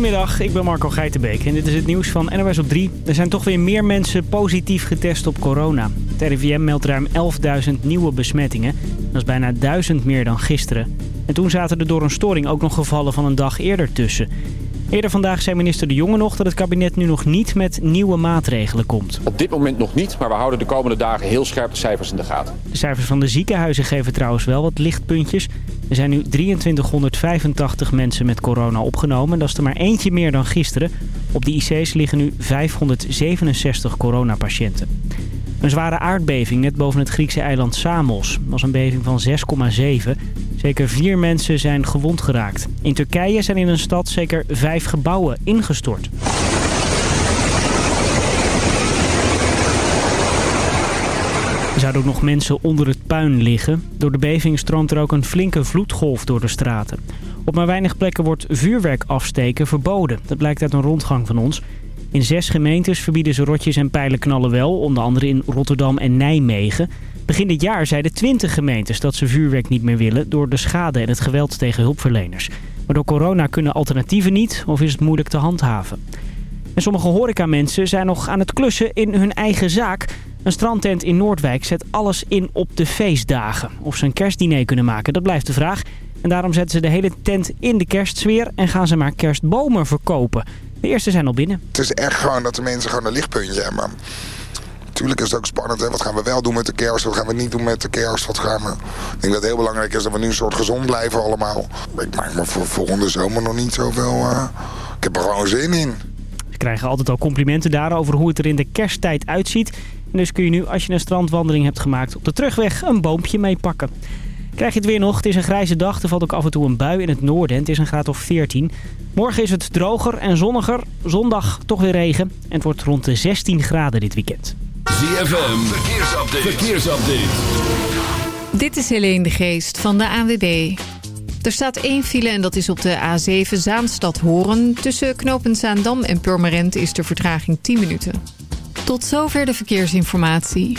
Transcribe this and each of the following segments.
Goedemiddag, ik ben Marco Geitenbeek en dit is het nieuws van NOS op 3. Er zijn toch weer meer mensen positief getest op corona. Het RIVM meldt ruim 11.000 nieuwe besmettingen. Dat is bijna 1000 meer dan gisteren. En toen zaten er door een storing ook nog gevallen van een dag eerder tussen. Eerder vandaag zei minister De Jonge nog dat het kabinet nu nog niet met nieuwe maatregelen komt. Op dit moment nog niet, maar we houden de komende dagen heel scherp de cijfers in de gaten. De cijfers van de ziekenhuizen geven trouwens wel wat lichtpuntjes. Er zijn nu 2385 mensen met corona opgenomen. Dat is er maar eentje meer dan gisteren. Op de IC's liggen nu 567 coronapatiënten. Een zware aardbeving net boven het Griekse eiland Samos. Dat was een beving van 6,7. Zeker vier mensen zijn gewond geraakt. In Turkije zijn in een stad zeker vijf gebouwen ingestort. Er zouden ook nog mensen onder het puin liggen. Door de beving stroomt er ook een flinke vloedgolf door de straten. Op maar weinig plekken wordt vuurwerk afsteken verboden. Dat blijkt uit een rondgang van ons. In zes gemeentes verbieden ze rotjes en pijlenknallen wel, onder andere in Rotterdam en Nijmegen. Begin dit jaar zeiden 20 gemeentes dat ze vuurwerk niet meer willen door de schade en het geweld tegen hulpverleners. Maar door corona kunnen alternatieven niet of is het moeilijk te handhaven. En sommige horecamensen zijn nog aan het klussen in hun eigen zaak. Een strandtent in Noordwijk zet alles in op de feestdagen. Of ze een kerstdiner kunnen maken, dat blijft de vraag. En daarom zetten ze de hele tent in de kerstsfeer en gaan ze maar kerstbomen verkopen. De eerste zijn al binnen. Het is echt gewoon dat de mensen gewoon een lichtpuntje hebben. Natuurlijk is het ook spannend. Hè? Wat gaan we wel doen met de kerst? Wat gaan we niet doen met de kerst? Wat gaan we... Ik denk dat het heel belangrijk is dat we nu een soort gezond blijven allemaal. Ik maak me voor volgende zomer nog niet zoveel... Uh... Ik heb er gewoon zin in. Ze krijgen altijd al complimenten daarover hoe het er in de kersttijd uitziet. En dus kun je nu, als je een strandwandeling hebt gemaakt, op de terugweg een boompje meepakken. Krijg je het weer nog? Het is een grijze dag. Er valt ook af en toe een bui in het noorden. Het is een graad of 14. Morgen is het droger en zonniger. Zondag toch weer regen. En het wordt rond de 16 graden dit weekend. ZFM, verkeersupdate. verkeersupdate. Dit is Helene de Geest van de ANWB. Er staat één file en dat is op de A7 Zaanstad-Horen. Tussen knooppunt Zaandam en Purmerend is de vertraging 10 minuten. Tot zover de verkeersinformatie.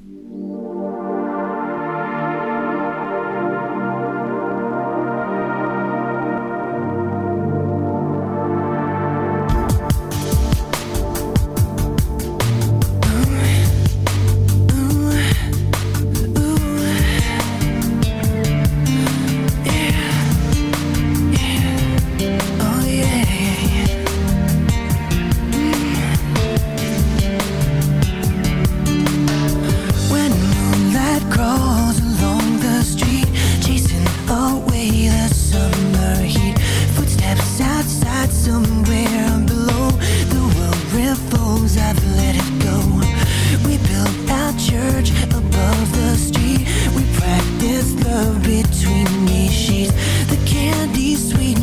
Ripples, I've let it go. We built our church above the street. We practiced love between these sheets. The candy sweetness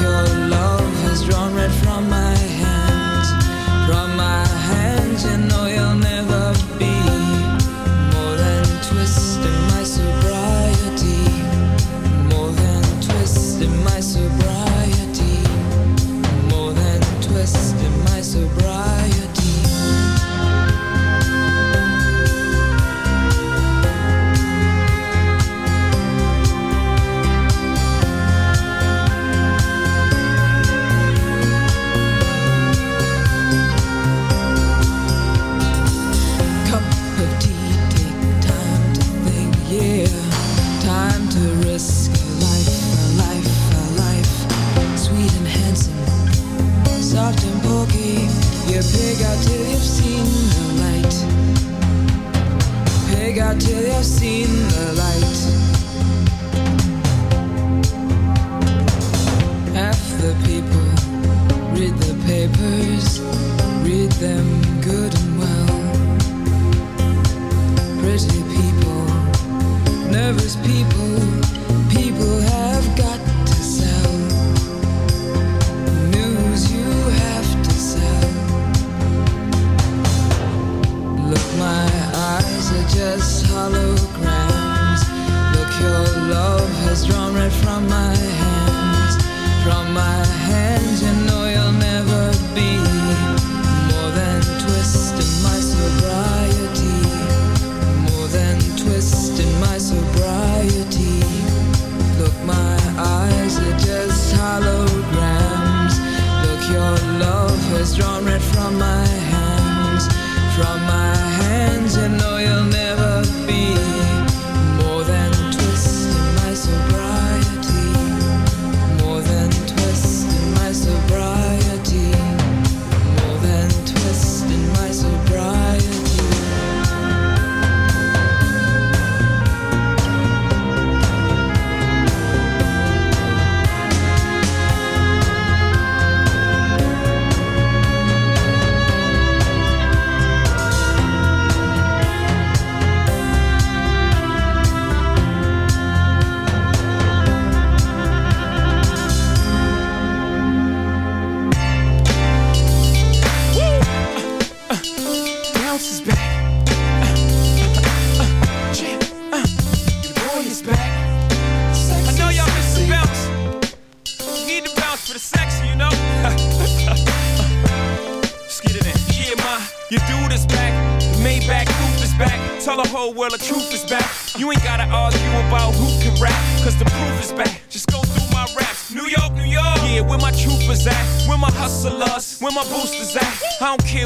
your love.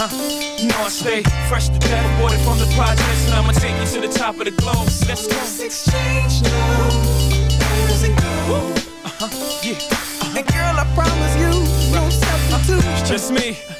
huh? You know I stay fresh to death, aborted from the projects, and I'ma take you to the top of the globe. So let's. Let's exchange now. Uh huh, yeah. Uh -huh. And girl, I promise you, no uh-huh. substitute. Just me.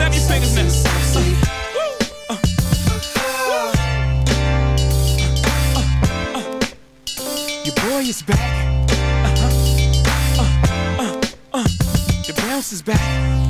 snap your fingers now. Uh, your boy is back. Uh-huh. Uh, uh, uh. The bounce is back.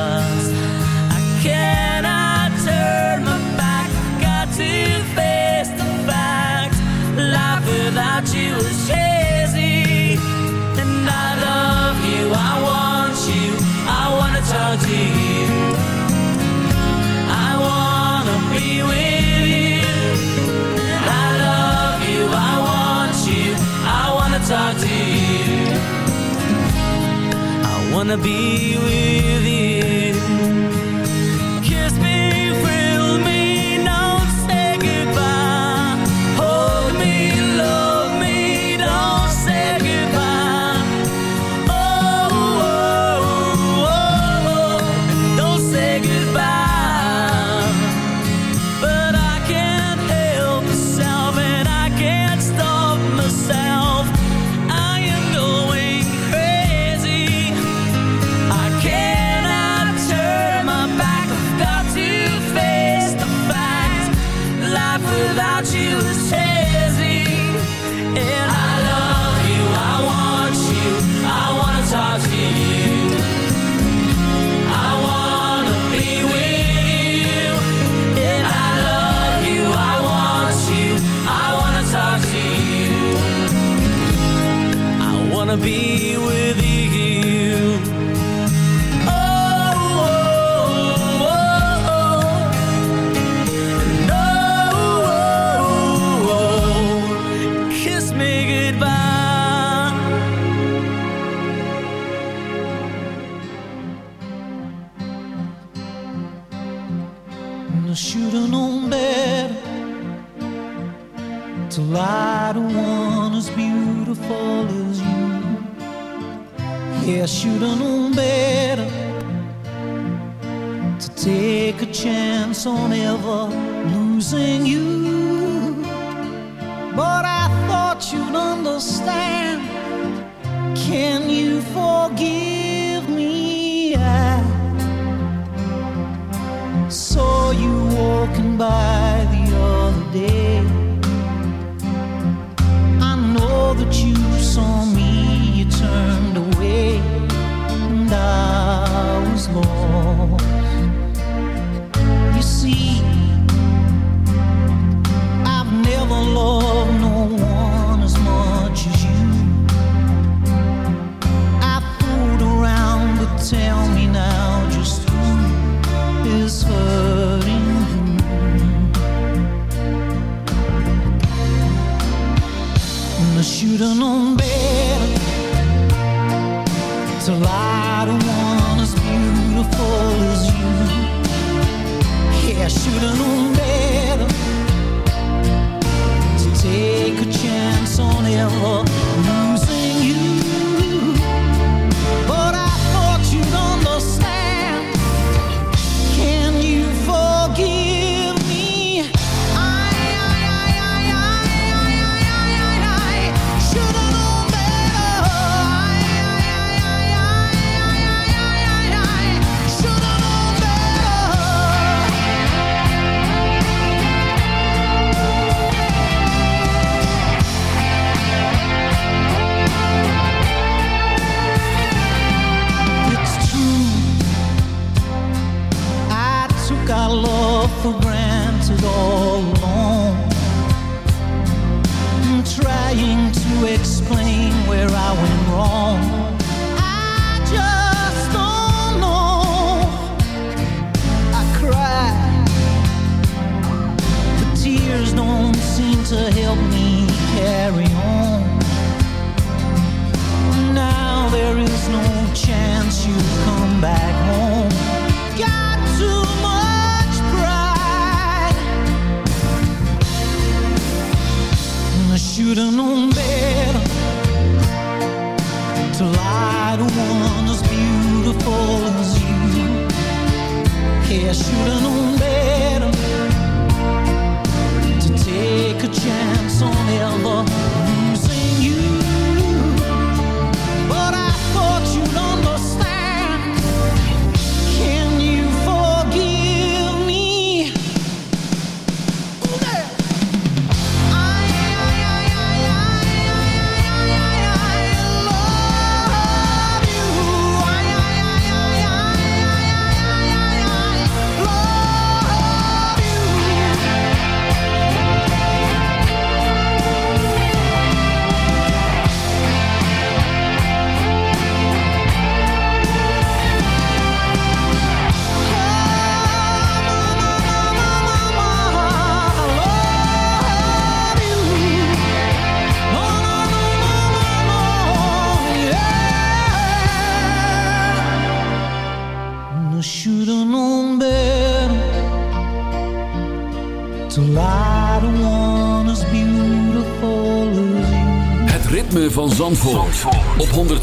Wanna be with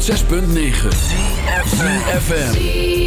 106.9 FM.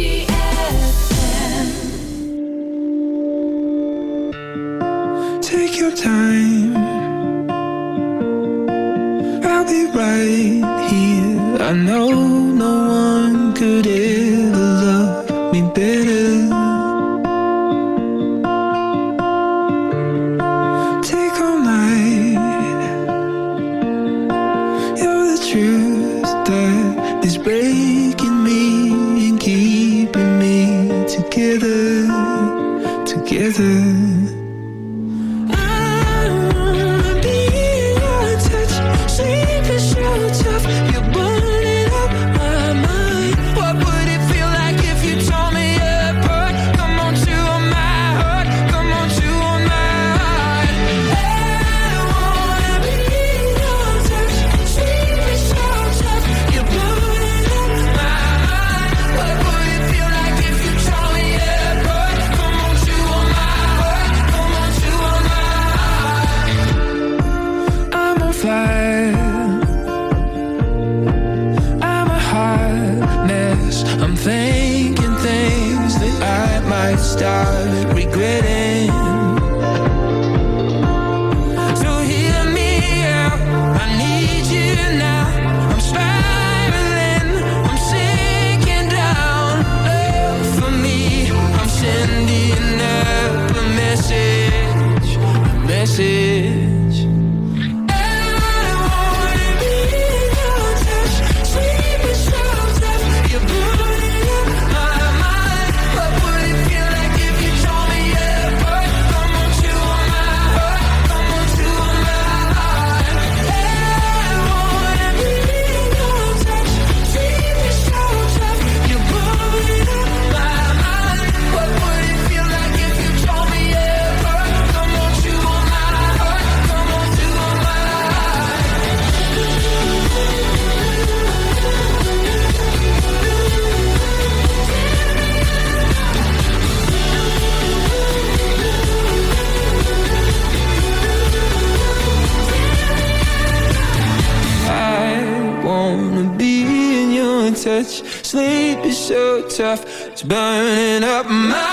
I'm thinking things that I might start regretting. So hear me out, I need you now. I'm spiraling, I'm sinking down. For me, I'm sending up a message. A message. touch Sleep is so tough. It's burning up my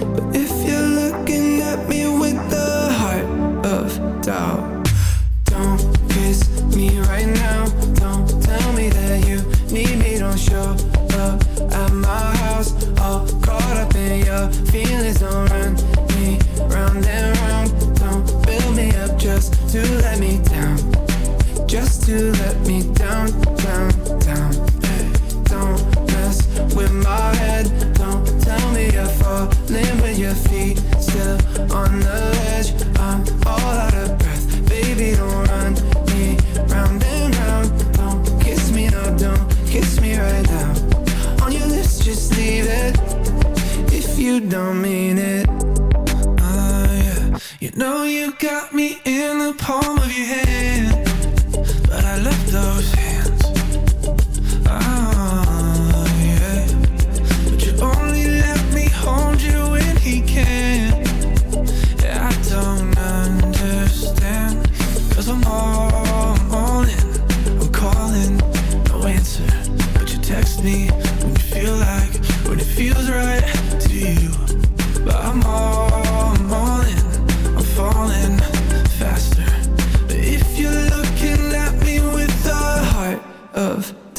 but if you're looking at me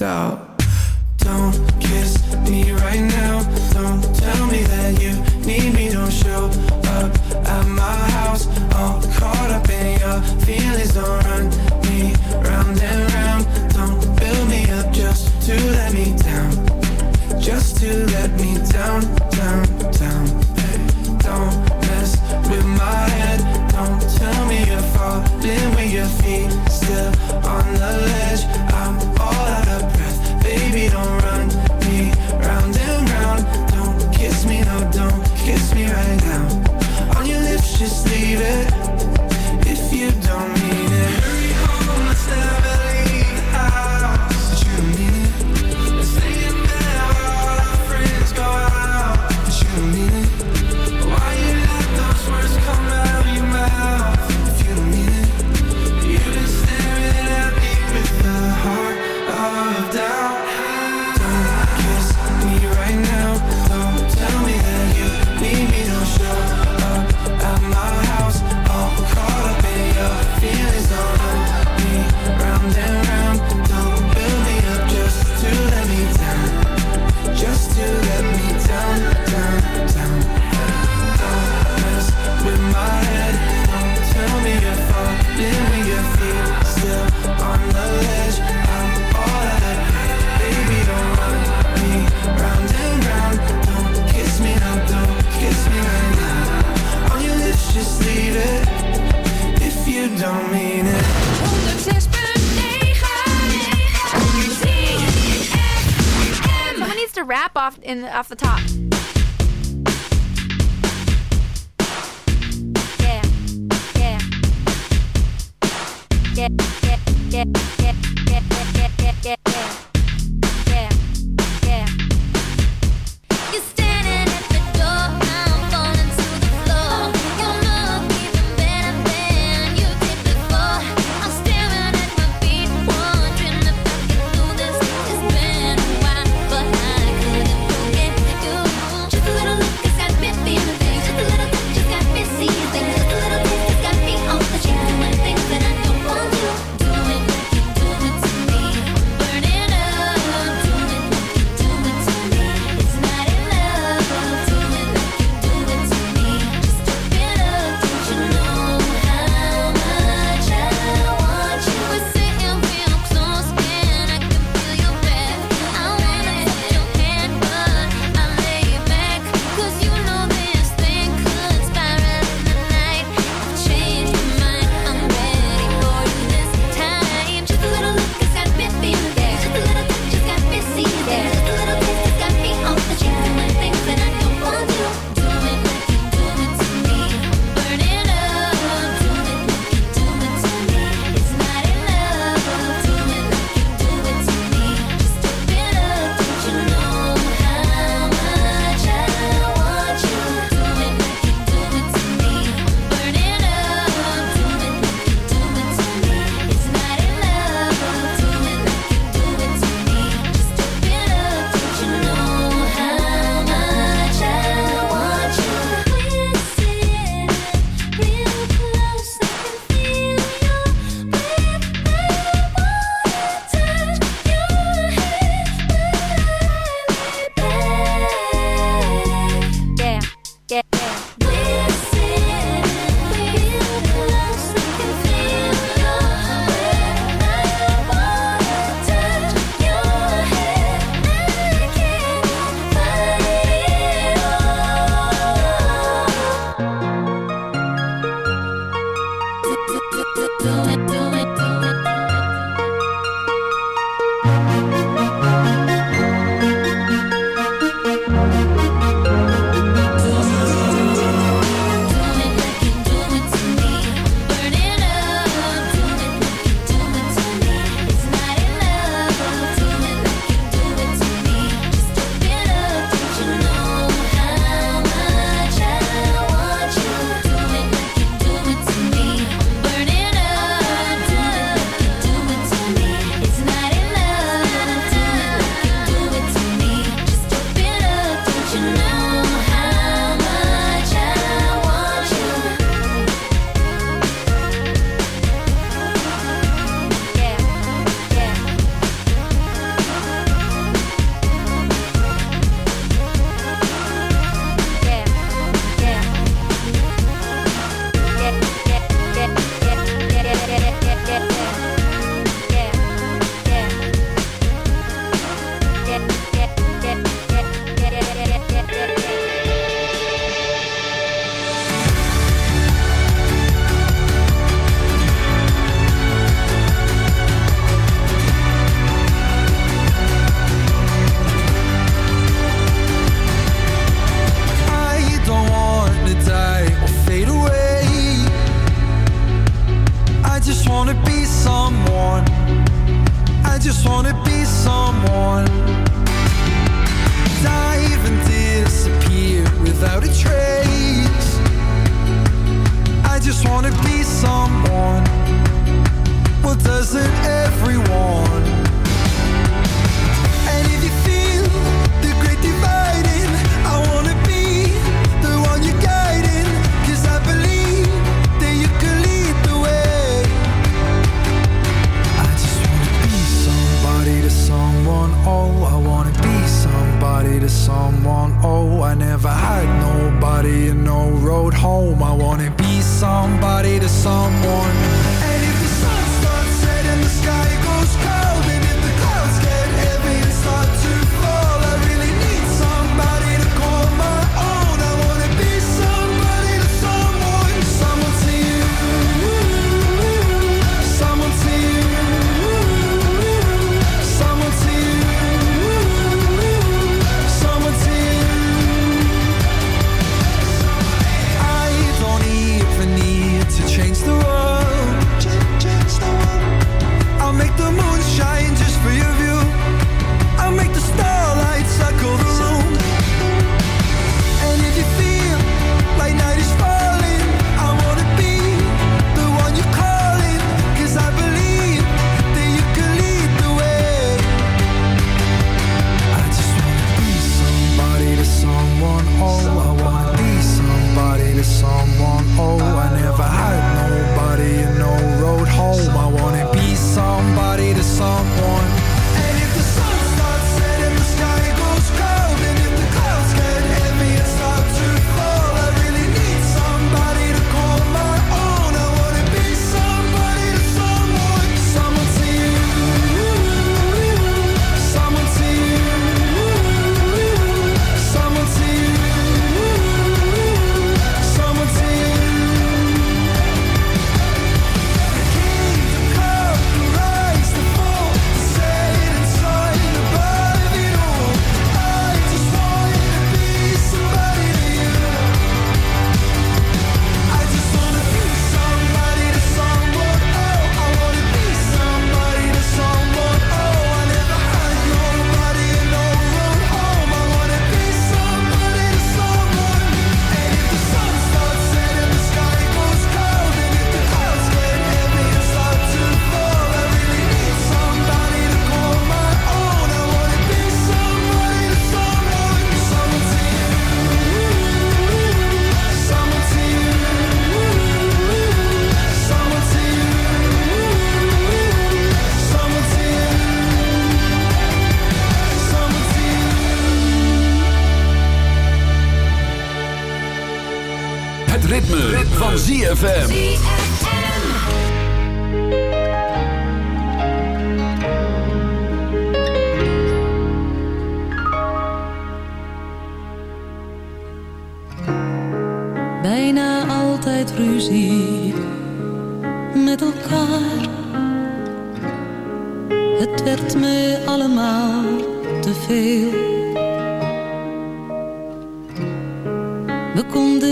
out. Yeah. off in off the top. Yeah, yeah, yeah, yeah, yeah, yeah, yeah, yeah, yeah. yeah.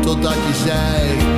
Totdat je zei